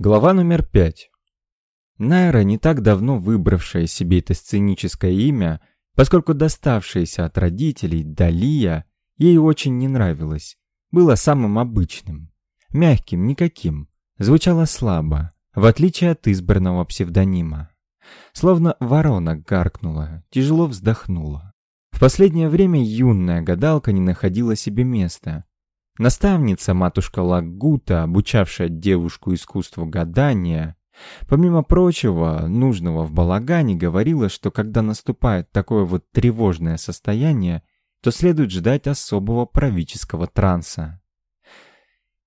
Глава номер пять. Найра, не так давно выбравшая себе это сценическое имя, поскольку доставшееся от родителей Далия ей очень не нравилось, было самым обычным, мягким, никаким, звучало слабо, в отличие от избранного псевдонима. Словно ворона гаркнула, тяжело вздохнула. В последнее время юная гадалка не находила себе места, Наставница, матушка Лагута, обучавшая девушку искусству гадания, помимо прочего, нужного в балагане, говорила, что когда наступает такое вот тревожное состояние, то следует ждать особого правительского транса.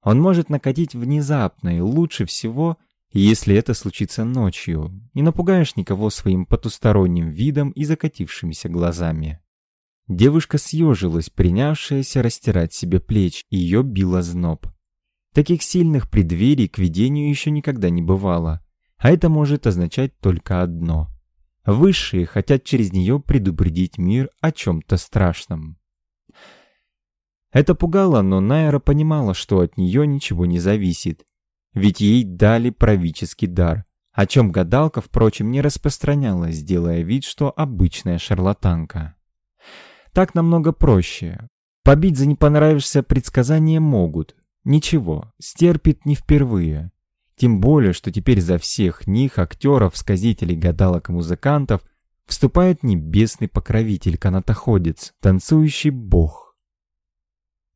Он может накатить внезапно и лучше всего, если это случится ночью, не напугаешь никого своим потусторонним видом и закатившимися глазами. Девушка съежилась, принявшаяся растирать себе плечи, ее било зноб. Таких сильных преддверий к видению еще никогда не бывало, а это может означать только одно. Высшие хотят через нее предупредить мир о чем-то страшном. Это пугало, но Найра понимала, что от нее ничего не зависит. Ведь ей дали правительский дар, о чем гадалка, впрочем, не распространялась, делая вид, что обычная шарлатанка. Так намного проще. Побить за не понравишься предсказания могут. Ничего, стерпит не впервые. Тем более, что теперь за всех них, актеров, сказителей, гадалок и музыкантов, вступает небесный покровитель-канатоходец, танцующий бог.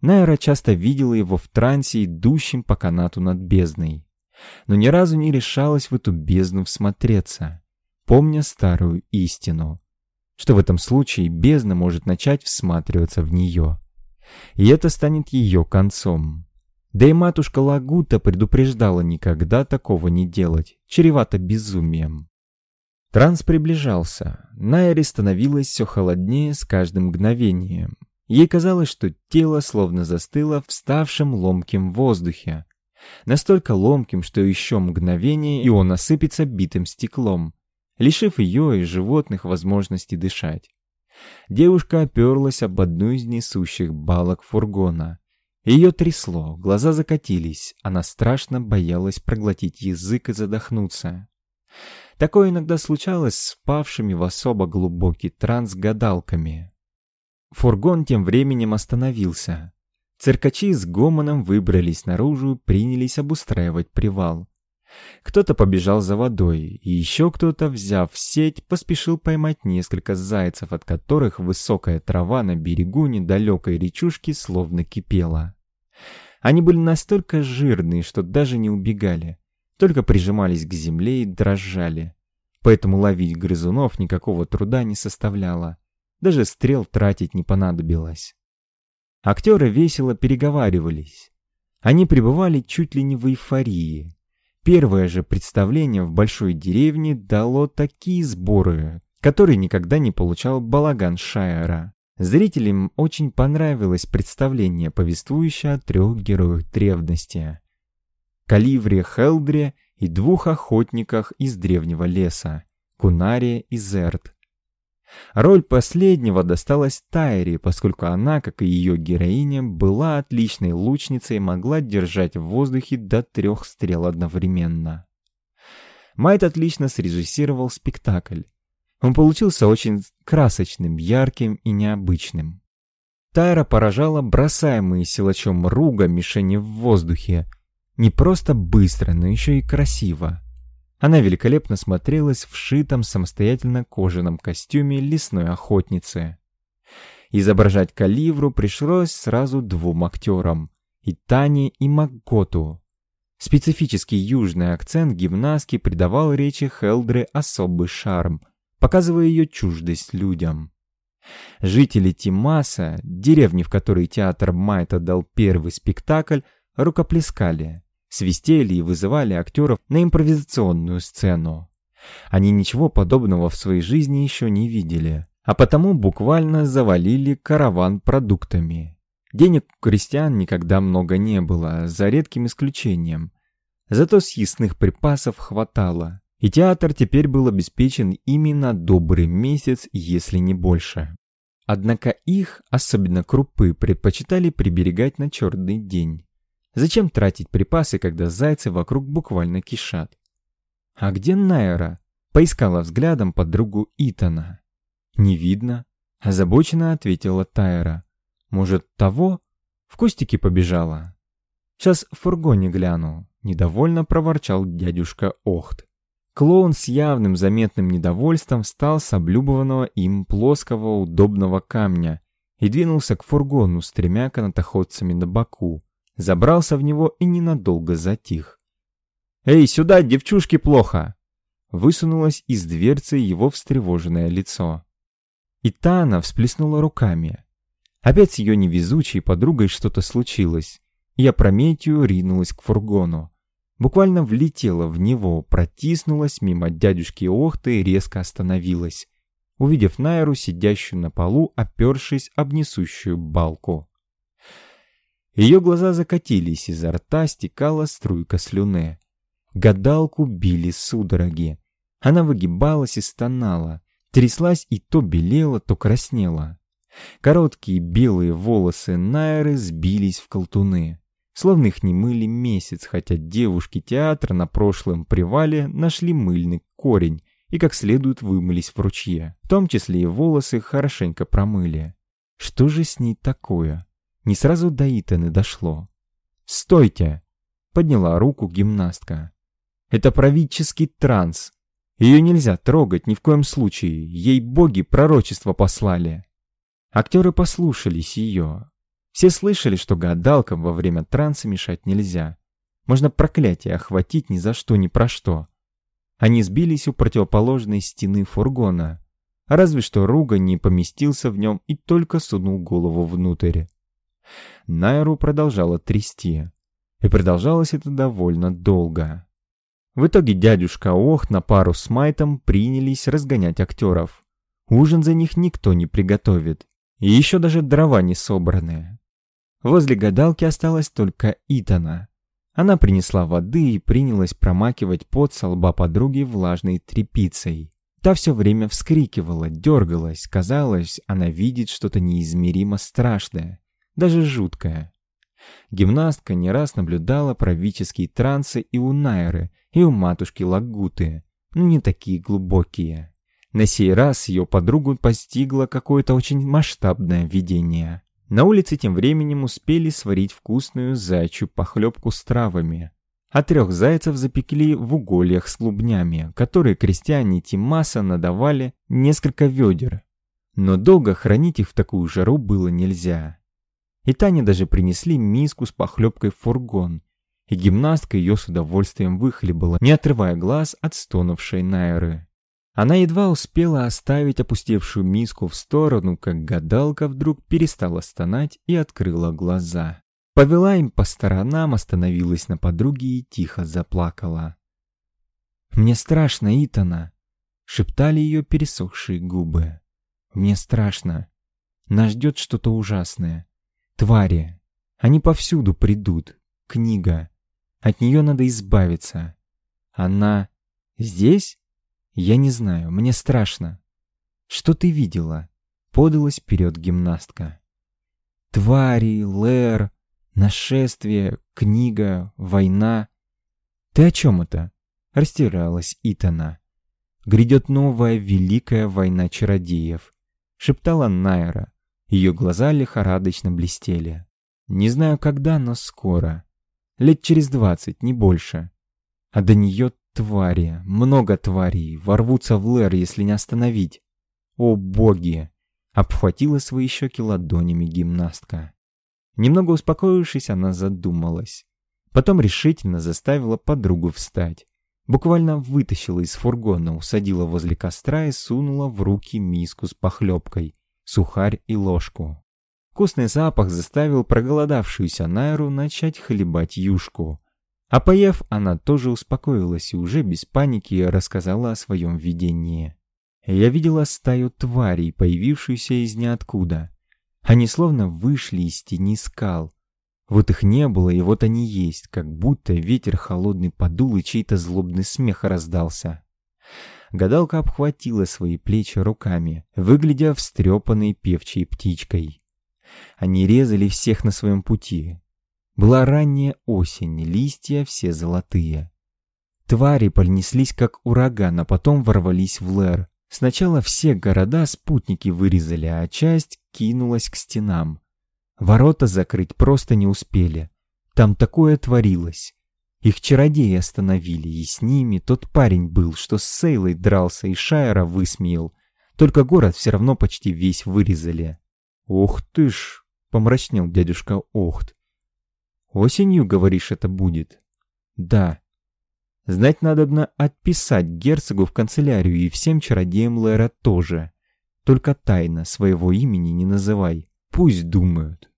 Найра часто видела его в трансе, идущем по канату над бездной, но ни разу не решалась в эту бездну всмотреться, помня старую истину что в этом случае бездна может начать всматриваться в нее. И это станет ее концом. Да и матушка Лагута предупреждала никогда такого не делать, чревато безумием. Транс приближался, Найре становилось все холоднее с каждым мгновением. Ей казалось, что тело словно застыло в ставшем ломким воздухе. Настолько ломким, что еще мгновение, и он осыпется битым стеклом, лишив ее и животных возможности дышать. Девушка оперлась об одну из несущих балок фургона. Ее трясло, глаза закатились, она страшно боялась проглотить язык и задохнуться. Такое иногда случалось с павшими в особо глубокий транс гадалками. Фургон тем временем остановился. Циркачи с гомоном выбрались наружу и принялись обустраивать привал. Кто-то побежал за водой, и еще кто-то, взяв сеть, поспешил поймать несколько зайцев, от которых высокая трава на берегу недалекой речушки словно кипела. Они были настолько жирные, что даже не убегали, только прижимались к земле и дрожали. Поэтому ловить грызунов никакого труда не составляло. Даже стрел тратить не понадобилось. Актеры весело переговаривались. Они пребывали чуть ли не в эйфории. Первое же представление в большой деревне дало такие сборы, которые никогда не получал балаган Шайера. Зрителям очень понравилось представление, повествующее о трех героях древности. Каливре Хелдре и двух охотниках из древнего леса, Кунаре и Зерт. Роль последнего досталась Тайре, поскольку она, как и ее героиня, была отличной лучницей и могла держать в воздухе до трех стрел одновременно. Майт отлично срежиссировал спектакль. Он получился очень красочным, ярким и необычным. Тайра поражала бросаемые силачом руга мишени в воздухе. Не просто быстро, но еще и красиво. Она великолепно смотрелась в шитом самостоятельно кожаном костюме лесной охотницы. Изображать Каливру пришлось сразу двум актерам – и Тане, и Макготу. Специфический южный акцент гимнастки придавал речи Хелдры особый шарм, показывая ее чуждость людям. Жители Тимаса, деревни, в которой театр Майта дал первый спектакль, рукоплескали свистели и вызывали актеров на импровизационную сцену. Они ничего подобного в своей жизни еще не видели, а потому буквально завалили караван продуктами. Денег у крестьян никогда много не было, за редким исключением. Зато съестных припасов хватало, и театр теперь был обеспечен именно добрый месяц, если не больше. Однако их, особенно крупы, предпочитали приберегать на черный день. Зачем тратить припасы, когда зайцы вокруг буквально кишат? «А где Найра?» — поискала взглядом подругу Итана. «Не видно», — озабоченно ответила Тайра. «Может, того?» В кустики побежала. «Сейчас в фургоне гляну», — недовольно проворчал дядюшка Охт. Клоун с явным заметным недовольством встал с облюбованного им плоского удобного камня и двинулся к фургону с тремя канатоходцами на боку, забрался в него и ненадолго затих. «Эй, сюда, девчушки, плохо!» Высунулось из дверцы его встревоженное лицо. И Тана всплеснула руками. Опять с ее невезучей подругой что-то случилось, и опрометью ринулась к фургону. Буквально влетела в него, протиснулась мимо дядюшки Охты и резко остановилась, увидев Найру, сидящую на полу, опершись об несущую балку. Ее глаза закатились, изо рта стекала струйка слюны. Гадалку били судороги. Она выгибалась и стонала, тряслась и то белела, то краснела. Короткие белые волосы Найры сбились в колтуны, словно их не мыли месяц, хотя девушки театра на прошлом привале нашли мыльный корень и как следует вымылись в ручье. В том числе и волосы хорошенько промыли. Что же с ней такое? Не сразу до Итаны дошло. «Стойте!» — подняла руку гимнастка. «Это правительский транс. Ее нельзя трогать ни в коем случае. Ей боги пророчество послали». Актеры послушались ее. Все слышали, что гадалкам во время транса мешать нельзя. Можно проклятие охватить ни за что, ни про что. Они сбились у противоположной стены фургона. Разве что Руга не поместился в нем и только сунул голову внутрь. Найру продолжала трясти. И продолжалось это довольно долго. В итоге дядюшка Ох на пару с Майтом принялись разгонять актеров. Ужин за них никто не приготовит. И еще даже дрова не собранные. Возле гадалки осталась только Итана. Она принесла воды и принялась промакивать пот со лба подруги влажной тряпицей. Та все время вскрикивала, дергалась, казалось, она видит что-то неизмеримо страшное даже жуткая. Гимнастка не раз наблюдала правительские трансы и у Найры, и у матушки Лагуты, но не такие глубокие. На сей раз ее подругу постигло какое-то очень масштабное видение. На улице тем временем успели сварить вкусную зайчью похлебку с травами. А трех зайцев запекли в угольях с клубнями, которые крестьяне Тимаса надавали несколько ведер. Но долго хранить их в такую жару было нельзя. И Тане даже принесли миску с похлебкой в фургон, и гимнастка ее с удовольствием выхлебала, не отрывая глаз от стонувшей Найры. Она едва успела оставить опустевшую миску в сторону, как гадалка вдруг перестала стонать и открыла глаза. Повела им по сторонам, остановилась на подруге и тихо заплакала. «Мне страшно, Итана!» — шептали ее пересохшие губы. «Мне страшно. Нас ждет что-то ужасное. Твари. Они повсюду придут. Книга. От нее надо избавиться. Она... Здесь? Я не знаю, мне страшно. Что ты видела? Подалась вперед гимнастка. Твари, Лэр, нашествие, книга, война. Ты о чем это? Растиралась Итана. Грядет новая великая война чародеев, шептала Найра. Ее глаза лихорадочно блестели. Не знаю когда, но скоро. Лет через двадцать, не больше. А до нее твари, много тварей, ворвутся в Лэр, если не остановить. О боги! Обхватила свои щеки ладонями гимнастка. Немного успокоившись, она задумалась. Потом решительно заставила подругу встать. Буквально вытащила из фургона, усадила возле костра и сунула в руки миску с похлебкой сухарь и ложку. Вкусный запах заставил проголодавшуюся Найру начать хлебать юшку. А поев, она тоже успокоилась и уже без паники рассказала о своем видении. Я видела стаю тварей, появившуюся из ниоткуда. Они словно вышли из тени скал. Вот их не было, и вот они есть, как будто ветер холодный подул и чей-то злобный смех раздался. Гадалка обхватила свои плечи руками, выглядя встрепанной певчей птичкой. Они резали всех на своем пути. Была ранняя осень, листья все золотые. Твари понеслись как ураган, а потом ворвались в Лэр. Сначала все города спутники вырезали, а часть кинулась к стенам. Ворота закрыть просто не успели. Там такое творилось. Их чародеи остановили, и с ними тот парень был, что с Сейлой дрался и Шайера высмеял. Только город все равно почти весь вырезали. «Ох ты ж!» — помрачнел дядюшка Охт. «Осенью, говоришь, это будет?» «Да», Знать надобно отписать герцогу в канцелярию и всем чародеям Лэра тоже. Только тайно своего имени не называй. Пусть думают.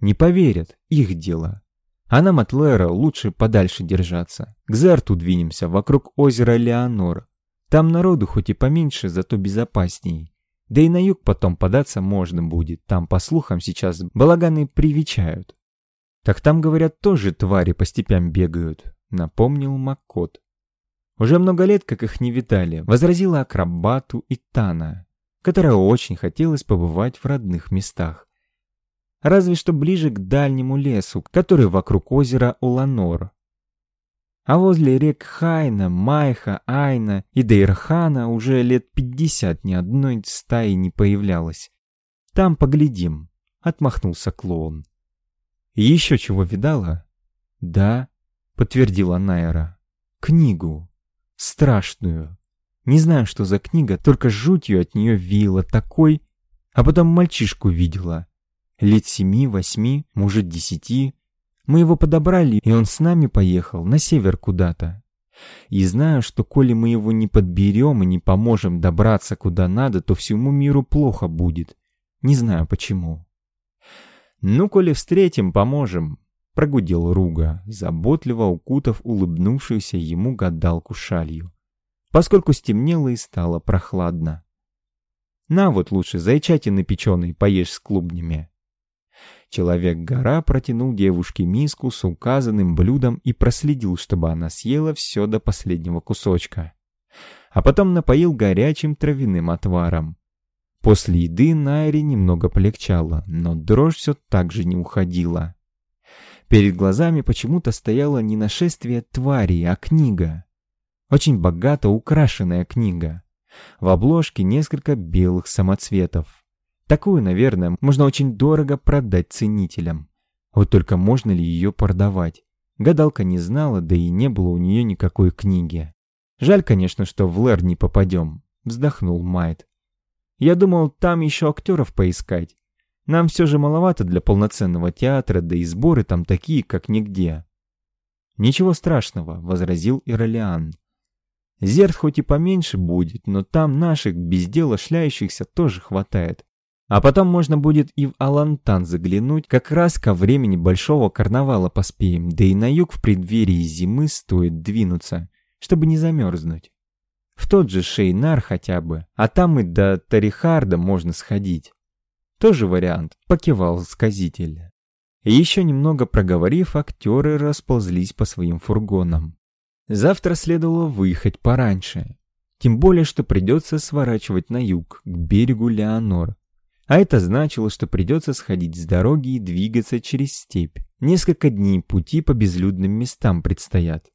Не поверят, их дело. А нам от Лэра лучше подальше держаться. К Зерту двинемся, вокруг озера Леонор. Там народу хоть и поменьше, зато безопасней. Да и на юг потом податься можно будет. Там, по слухам, сейчас балаганы привечают. Так там, говорят, тоже твари по степям бегают напомнил Маккот. Уже много лет, как их не видали, возразила акробату Итана, которая очень хотелось побывать в родных местах. Разве что ближе к дальнему лесу, который вокруг озера Уланор. А возле рек Хайна, Майха, Айна и Дейрхана уже лет пятьдесят ни одной стаи не появлялось. Там поглядим, отмахнулся клоун. еще чего видала? Да, подтвердила Найра. Книгу. Страшную. Не знаю, что за книга, только жутью от нее веяло такой. А потом мальчишку видела. Лет семи, восьми, может, десяти. Мы его подобрали, и он с нами поехал на север куда-то. И знаю, что коли мы его не подберем и не поможем добраться куда надо, то всему миру плохо будет. Не знаю почему. Ну, коли встретим, поможем. Прогудел Руга, заботливо укутав улыбнувшуюся ему гадалку шалью, поскольку стемнело и стало прохладно. «На вот лучше зайчатины печеные поешь с клубнями». Человек-гора протянул девушке миску с указанным блюдом и проследил, чтобы она съела все до последнего кусочка. А потом напоил горячим травяным отваром. После еды Найре немного полегчало, но дрожь все так же не уходила. Перед глазами почему-то стояло не нашествие тварей, а книга. Очень богато украшенная книга. В обложке несколько белых самоцветов. Такую, наверное, можно очень дорого продать ценителям. Вот только можно ли ее продавать? Гадалка не знала, да и не было у нее никакой книги. Жаль, конечно, что в Лэр не попадем, вздохнул Майт. Я думал, там еще актеров поискать. Нам все же маловато для полноценного театра, да и сборы там такие, как нигде. «Ничего страшного», — возразил Иролиан. «Зерт хоть и поменьше будет, но там наших без дела шляющихся тоже хватает. А потом можно будет и в Алантан заглянуть, как раз ко времени большого карнавала поспеем, да и на юг в преддверии зимы стоит двинуться, чтобы не замерзнуть. В тот же Шейнар хотя бы, а там и до Тарихарда можно сходить. Тоже вариант, покивал сказитель. Еще немного проговорив, актеры расползлись по своим фургонам. Завтра следовало выехать пораньше. Тем более, что придется сворачивать на юг, к берегу Леонор. А это значило, что придется сходить с дороги и двигаться через степь. Несколько дней пути по безлюдным местам предстоят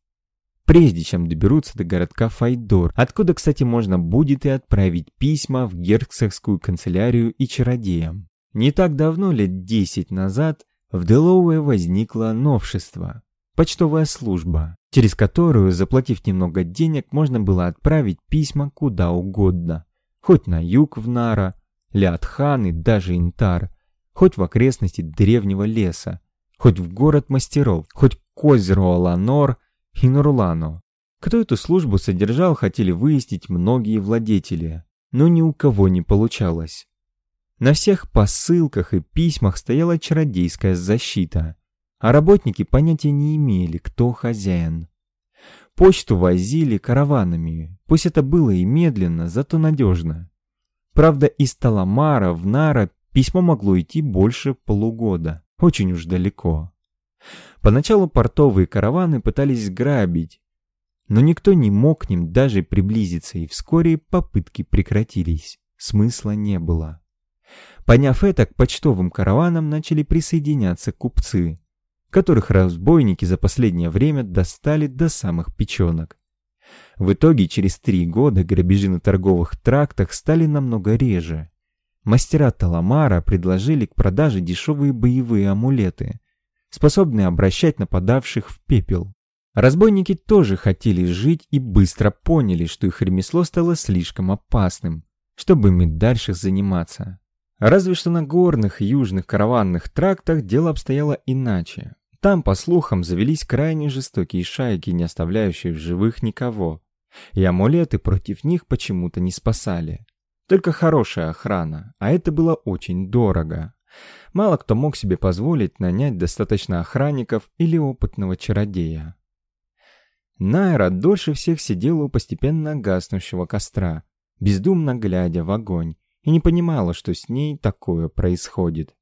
прежде чем доберутся до городка Файдор, откуда, кстати, можно будет и отправить письма в герцогскую канцелярию и чародеям. Не так давно, лет десять назад, в Делоуэ возникло новшество – почтовая служба, через которую, заплатив немного денег, можно было отправить письма куда угодно, хоть на юг в Нара, Лятхан и даже Интар, хоть в окрестности древнего леса, хоть в город мастеров, хоть к озеру Аланор – и Нурлану. Кто эту службу содержал, хотели выяснить многие владетели, но ни у кого не получалось. На всех посылках и письмах стояла чародейская защита, а работники понятия не имели, кто хозяин. Почту возили караванами, пусть это было и медленно, зато надежно. Правда, из Таламара в Нара письмо могло идти больше полугода, очень уж далеко. Поначалу портовые караваны пытались грабить, но никто не мог к ним даже приблизиться, и вскоре попытки прекратились. Смысла не было. Поняв это, к почтовым караванам начали присоединяться купцы. которых разбойники за последнее время достали до самых печенок. В итоге через три года грабежи на торговых трактах стали намного реже. Мастера Таламара предложили к продаже дешевые боевые амулеты, способные обращать нападавших в пепел. Разбойники тоже хотели жить и быстро поняли, что их ремесло стало слишком опасным, чтобы им дальше заниматься. Разве что на горных южных караванных трактах дело обстояло иначе. Там, по слухам, завелись крайне жестокие шайки, не оставляющие в живых никого. И амулеты против них почему-то не спасали. Только хорошая охрана, а это было очень дорого. Мало кто мог себе позволить нанять достаточно охранников или опытного чародея. Найра дольше всех сидела у постепенно гаснущего костра, бездумно глядя в огонь, и не понимала, что с ней такое происходит.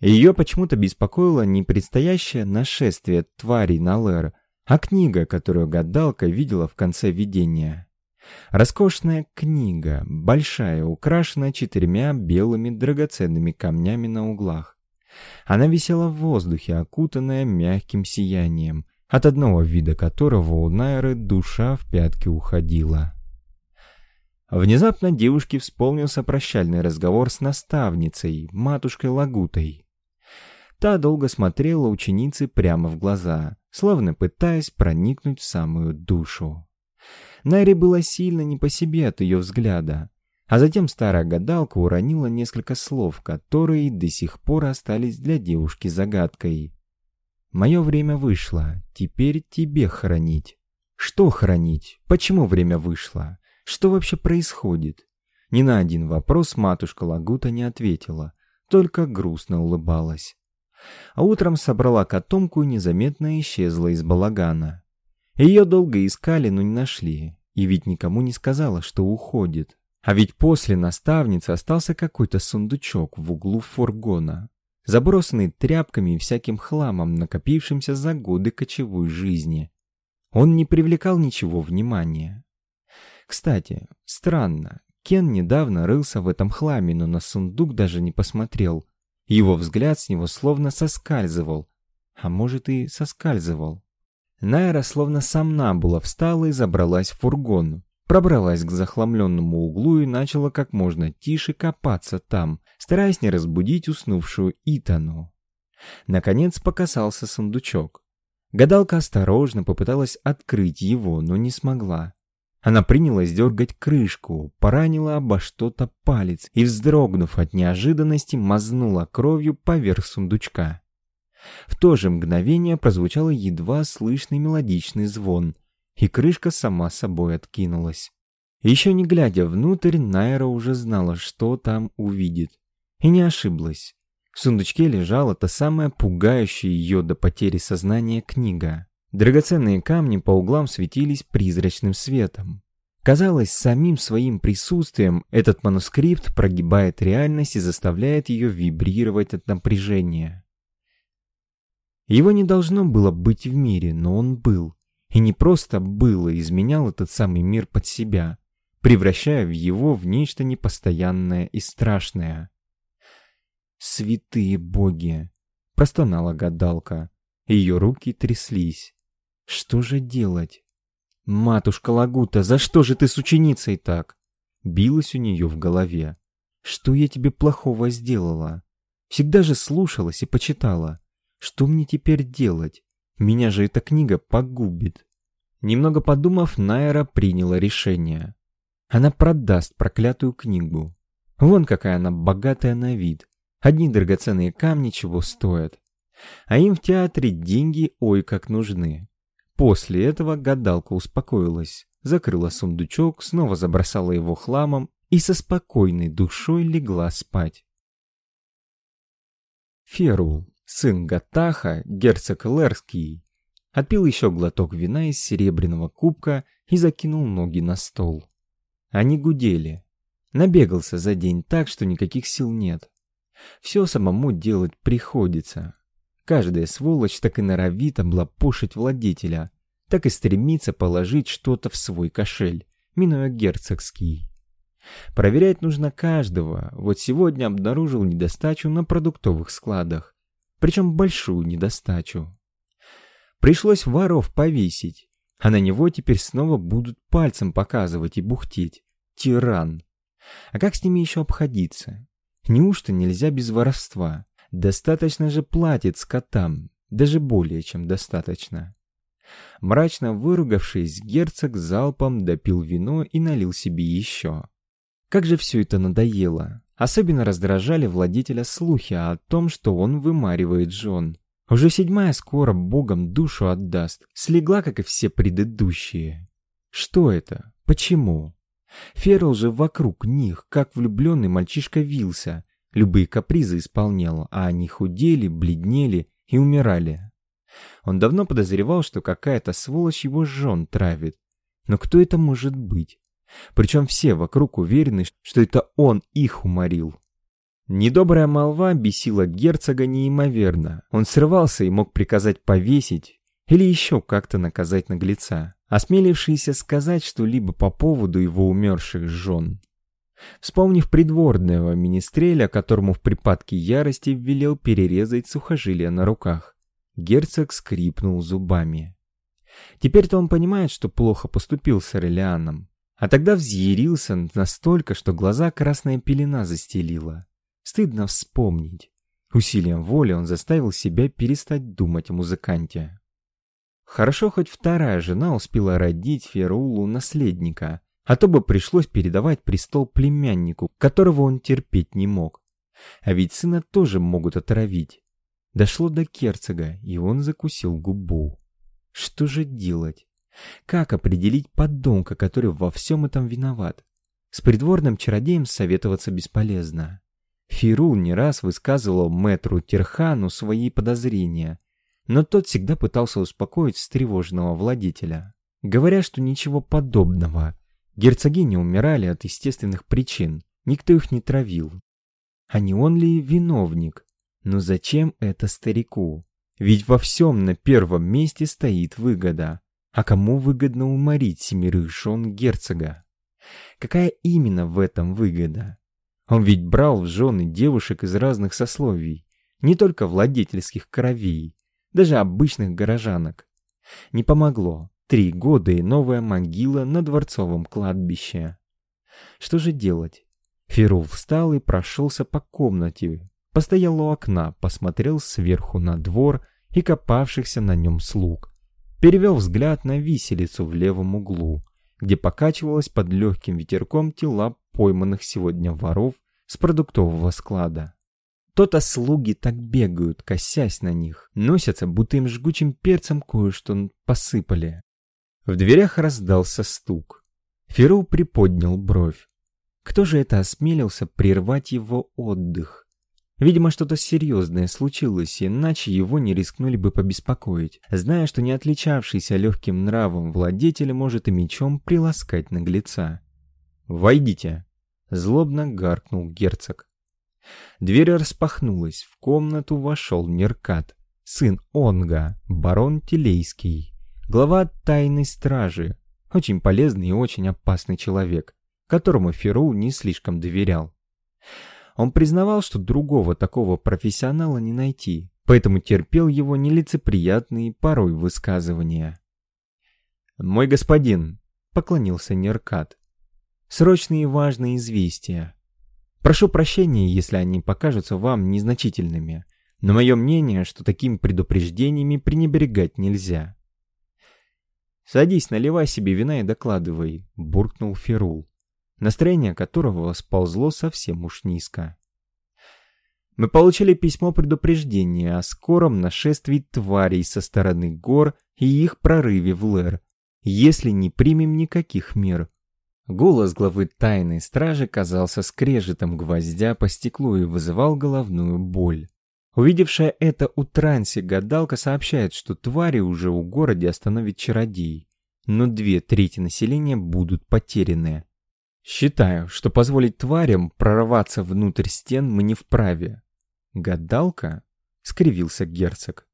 Ее почему-то беспокоило не предстоящее нашествие тварей на Лэр, а книга, которую гадалка видела в конце видения. Роскошная книга, большая, украшенная четырьмя белыми драгоценными камнями на углах. Она висела в воздухе, окутанная мягким сиянием, от одного вида которого у Найры душа в пятки уходила. Внезапно девушке вспомнился прощальный разговор с наставницей, матушкой Лагутой. Та долго смотрела ученице прямо в глаза, словно пытаясь проникнуть в самую душу. Найре было сильно не по себе от ее взгляда, а затем старая гадалка уронила несколько слов, которые до сих пор остались для девушки загадкой. «Мое время вышло, теперь тебе хранить». «Что хранить? Почему время вышло? Что вообще происходит? Ни на один вопрос матушка Лагута не ответила, только грустно улыбалась. А утром собрала котомку и незаметно исчезла из балагана. Ее долго искали, но не нашли, и ведь никому не сказала, что уходит. А ведь после наставницы остался какой-то сундучок в углу фургона, забросанный тряпками и всяким хламом, накопившимся за годы кочевой жизни. Он не привлекал ничего внимания. Кстати, странно, Кен недавно рылся в этом хламе, но на сундук даже не посмотрел. Его взгляд с него словно соскальзывал. А может и соскальзывал. Найра словно сомнамбула встала и забралась в фургон. Пробралась к захламленному углу и начала как можно тише копаться там, стараясь не разбудить уснувшую Итану. Наконец показался сундучок. Гадалка осторожно попыталась открыть его, но не смогла. Она принялась дергать крышку, поранила обо что-то палец и, вздрогнув от неожиданности, мазнула кровью поверх сундучка. В то же мгновение прозвучал едва слышный мелодичный звон, и крышка сама собой откинулась. Еще не глядя внутрь, Найра уже знала, что там увидит. И не ошиблась. В сундучке лежала та самая пугающая ее до потери сознания книга. Драгоценные камни по углам светились призрачным светом. Казалось, самим своим присутствием этот манускрипт прогибает реальность и заставляет ее вибрировать от напряжения. Его не должно было быть в мире, но он был. И не просто был, а изменял этот самый мир под себя, превращая в его в нечто непостоянное и страшное. «Святые боги!» — простонала гадалка. Ее руки тряслись. Что же делать? «Матушка Лагута, за что же ты с ученицей так?» Билась у нее в голове. «Что я тебе плохого сделала? Всегда же слушалась и почитала. Что мне теперь делать? Меня же эта книга погубит». Немного подумав, Найра приняла решение. Она продаст проклятую книгу. Вон какая она богатая на вид. Одни драгоценные камни чего стоят. А им в театре деньги ой как нужны. После этого гадалка успокоилась, закрыла сундучок, снова забросала его хламом и со спокойной душой легла спать. Ферул, сын Гатаха, герцог Лерский, отпил еще глоток вина из серебряного кубка и закинул ноги на стол. Они гудели. Набегался за день так, что никаких сил нет. Все самому делать приходится. Каждая сволочь так и норовит облапошить владетеля, так и стремится положить что-то в свой кошель, минуя герцогский. Проверять нужно каждого. Вот сегодня обнаружил недостачу на продуктовых складах. причем большую недостачу. Пришлось воров повесить, а на него теперь снова будут пальцем показывать и бухтеть. Тиран. А как с ними еще обходиться? Неужто нельзя без воровства? Достаточно же платит скотам, даже более чем достаточно. Мрачно выругавшись, герцог залпом допил вино и налил себе еще. Как же все это надоело. Особенно раздражали владетеля слухи о том, что он вымаривает жен. Уже седьмая скоро богом душу отдаст, слегла, как и все предыдущие. Что это? Почему? Ферл же вокруг них, как влюбленный мальчишка вился, любые капризы исполнял, а они худели, бледнели и умирали. Он давно подозревал, что какая-то сволочь его жен травит. Но кто это может быть? Причем все вокруг уверены, что это он их уморил. Недобрая молва бесила герцога неимоверно. Он срывался и мог приказать повесить или еще как-то наказать наглеца, осмелившийся сказать что-либо по поводу его умерших жен. Вспомнив придворного министреля, которому в припадке ярости велел перерезать сухожилия на руках, герцог скрипнул зубами. Теперь-то он понимает, что плохо поступил с Орелианом, а тогда взъярился настолько, что глаза красная пелена застелила. Стыдно вспомнить. Усилием воли он заставил себя перестать думать о музыканте. Хорошо, хоть вторая жена успела родить Ферулу наследника, а то бы пришлось передавать престол племяннику, которого он терпеть не мог. А ведь сына тоже могут отравить. Дошло до герцога, и он закусил губу. Что же делать? Как определить подонка, который во всем этом виноват? С придворным чародеем советоваться бесполезно. Фирул не раз высказывал мэтру Терхану свои подозрения, но тот всегда пытался успокоить встревоженного владетеля, говоря, что ничего подобного. Герцоги не умирали от естественных причин, никто их не травил. А не он ли виновник? Но зачем это старику? Ведь во всем на первом месте стоит выгода. А кому выгодно уморить семерых жен герцога? Какая именно в этом выгода? Он ведь брал в жены девушек из разных сословий, не только владетельских кровей, даже обычных горожанок. Не помогло. Три года и новая могила на дворцовом кладбище. Что же делать? Ферул встал и прошелся по комнате, постоял у окна, посмотрел сверху на двор и копавшихся на нем слуг перевел взгляд на виселицу в левом углу, где покачивалась под легким ветерком тела пойманных сегодня воров с продуктового склада. То-то слуги так бегают, косясь на них, носятся, будто им жгучим перцем кое-что посыпали. В дверях раздался стук. Феру приподнял бровь. Кто же это осмелился прервать его отдых? Видимо, что-то серьезное случилось, иначе его не рискнули бы побеспокоить, зная, что не отличавшийся легким нравом владетель может и мечом приласкать наглеца. «Войдите!» — злобно гаркнул герцог. Дверь распахнулась, в комнату вошел Неркат, сын Онга, барон Телейский, глава тайной стражи, очень полезный и очень опасный человек, которому Феру не слишком доверял. Он признавал, что другого такого профессионала не найти, поэтому терпел его нелицеприятные порой высказывания. «Мой господин», — поклонился Неркат, — «срочные и важные известия. Прошу прощения, если они покажутся вам незначительными, но мое мнение, что такими предупреждениями пренебрегать нельзя». «Садись, наливай себе вина и докладывай», — буркнул Ферул настроение которого сползло совсем уж низко. Мы получили письмо предупреждения о скором нашествии тварей со стороны гор и их прорыве в Лэр, если не примем никаких мер. Голос главы тайной стражи казался скрежетом гвоздя по стеклу и вызывал головную боль. Увидевшая это у Транси гадалка сообщает, что твари уже у города остановит чародей, но две трети населения будут потеряны. Считаю, что позволить тварям прорваться внутрь стен мы не вправе. Гадалка? Скривился герцог.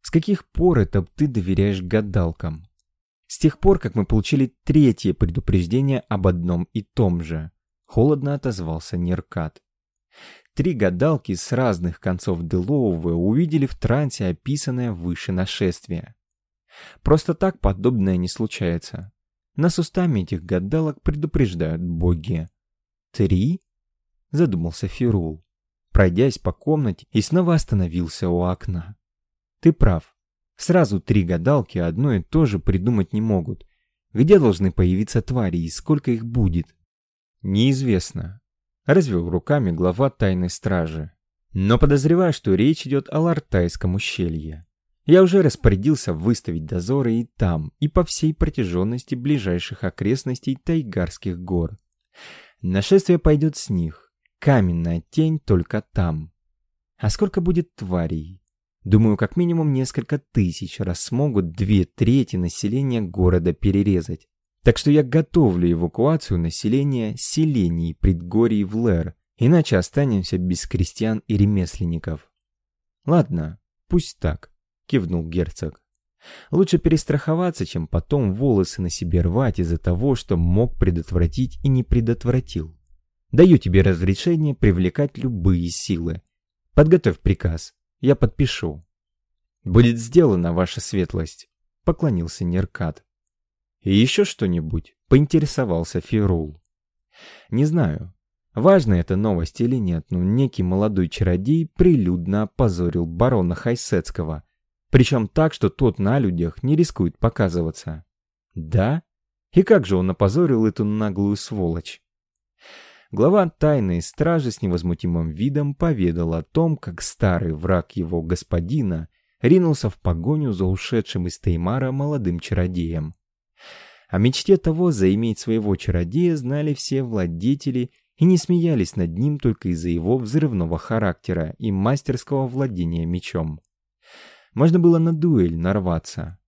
С каких пор это ты доверяешь гадалкам? С тех пор, как мы получили третье предупреждение об одном и том же. Холодно отозвался Неркат. Три гадалки с разных концов Делоува увидели в трансе описанное выше нашествие. Просто так подобное не случается. Нас устами этих гадалок предупреждают боги. «Три?» — задумался Фирул, пройдясь по комнате и снова остановился у окна. «Ты прав. Сразу три гадалки одно и то же придумать не могут. Где должны появиться твари и сколько их будет?» «Неизвестно», — развел руками глава тайной стражи. «Но подозреваю, что речь идет о Лартайском ущелье. Я уже распорядился выставить дозоры и там, и по всей протяженности ближайших окрестностей Тайгарских гор. Нашествие пойдет с них. Каменная тень только там. А сколько будет тварей? Думаю, как минимум несколько тысяч, раз смогут две трети населения города перерезать. Так что я готовлю эвакуацию населения селений предгорий в Лэр, иначе останемся без крестьян и ремесленников. Ладно, пусть так кивнул герцог. Лучше перестраховаться, чем потом волосы на себе рвать из-за того, что мог предотвратить и не предотвратил. Даю тебе разрешение привлекать любые силы. Подготовь приказ, я подпишу. Будет сделано, ваша светлость, поклонился Неркат. И еще что-нибудь, поинтересовался Фирул. Не знаю, важна эта новость или нет, но некий молодой чародей прилюдно опозорил барона Хайсетского причем так, что тот на людях не рискует показываться. Да? И как же он опозорил эту наглую сволочь? Глава тайной стражи с невозмутимым видом поведал о том, как старый враг его господина ринулся в погоню за ушедшим из Теймара молодым чародеем. О мечте того заиметь своего чародея знали все владетели и не смеялись над ним только из-за его взрывного характера и мастерского владения мечом. Можно было на дуэль нарваться.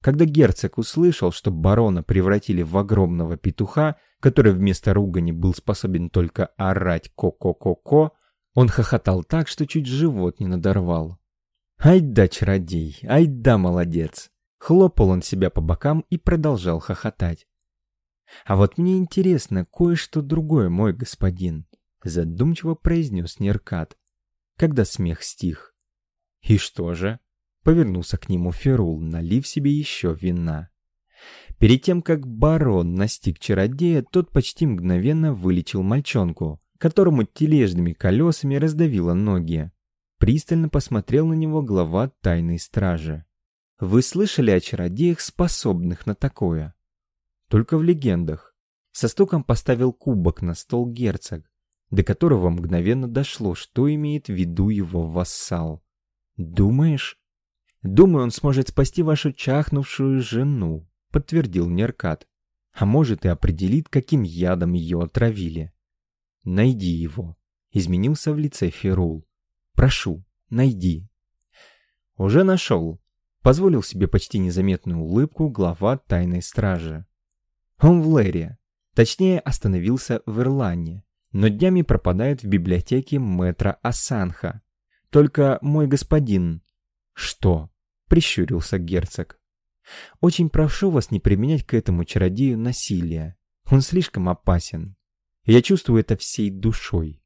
Когда герцог услышал, что барона превратили в огромного петуха, который вместо ругани был способен только орать «ко-ко-ко-ко», он хохотал так, что чуть живот не надорвал. «Ай да, чародей! Ай да, молодец!» Хлопал он себя по бокам и продолжал хохотать. «А вот мне интересно кое-что другое, мой господин», задумчиво произнес Неркат, когда смех стих. «И что же?» Повернулся к нему Ферул, налив себе еще вина. Перед тем, как барон настиг чародея, тот почти мгновенно вылечил мальчонку, которому тележными колесами раздавило ноги. Пристально посмотрел на него глава тайной стражи. «Вы слышали о чародеях, способных на такое?» «Только в легендах». Со стуком поставил кубок на стол герцог, до которого мгновенно дошло, что имеет в виду его вассал. «Думаешь?» Думаю, он сможет спасти вашу чахнувшую жену, подтвердил Неркат. А может и определит, каким ядом ее отравили. Найди его. Изменился в лице Ферул. Прошу, найди. Уже нашел. Позволил себе почти незаметную улыбку глава тайной стражи. Он в Лэре. Точнее, остановился в Ирлане, но днями пропадает в библиотеке мэтра Асанха. Только мой господин... Что? прищурился герцог. «Очень прошу вас не применять к этому чародею насилие. Он слишком опасен. Я чувствую это всей душой.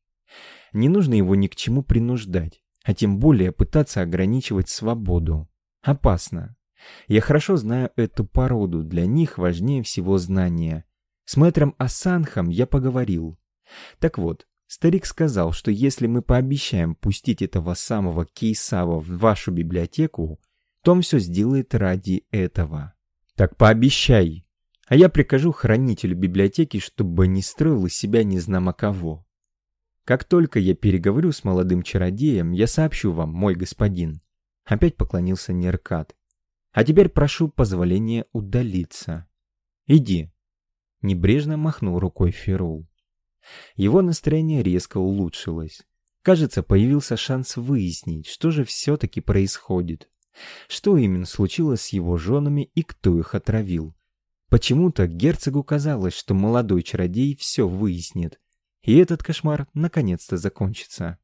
Не нужно его ни к чему принуждать, а тем более пытаться ограничивать свободу. Опасно. Я хорошо знаю эту породу, для них важнее всего знания. С мэтром Асанхом я поговорил. Так вот, старик сказал, что если мы пообещаем пустить этого самого Кейсава в вашу библиотеку, том все сделает ради этого. Так пообещай, а я прикажу хранителю библиотеки, чтобы не строил из себя незнамо кого. Как только я переговорю с молодым чародеем, я сообщу вам, мой господин. Опять поклонился Неркат. А теперь прошу позволения удалиться. Иди. Небрежно махнул рукой Ферул. Его настроение резко улучшилось. Кажется, появился шанс выяснить, что же все-таки происходит. Что именно случилось с его женами и кто их отравил? Почему-то герцогу казалось, что молодой чародей все выяснит, и этот кошмар наконец-то закончится.